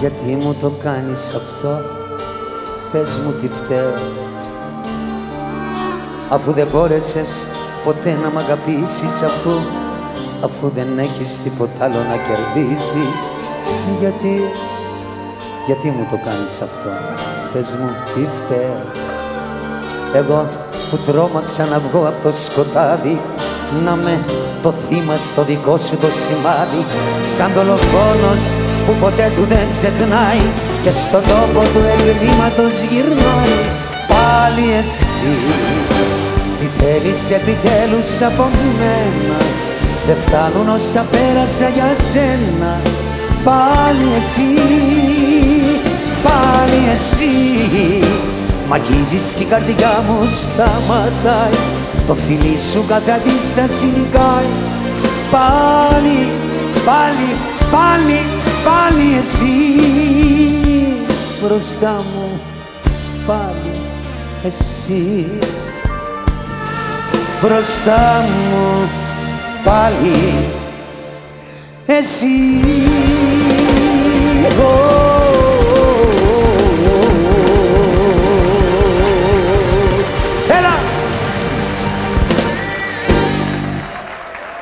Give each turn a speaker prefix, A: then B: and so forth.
A: Γιατί μου το κάνεις αυτό; Πες μου τι φταίω. Αφού δεν μπόρεσες ποτέ να μ' αγαπήσεις Αφού, αφού δεν έχεις τίποτα άλλο να κερδίσεις. Γιατί, γιατί μου το κάνεις αυτό; Πες μου τι φταίω. Εγώ που τρόμαξα να βγω από το σκοτάδι να με το θύμα στο δικό σου το σημάδι. Σαν δολοφόνος που ποτέ του δεν ξεχνάει και στον τόπο του εγκλήματος γυρνάει. Πάλι εσύ τι θέλεις επιτέλους από μένα; Δεν φτάνουν όσα πέρασα για σένα. Πάλι εσύ πάλι εσύ. Μ' αγγίζεις και η καρδιά μου σταματάει Το φιλί σου κάθε αντίσταση νικάει Πάλι, πάλι, πάλι, πάλι εσύ. Μπροστά μου πάλι εσύ. Μπροστά μου πάλι εσύ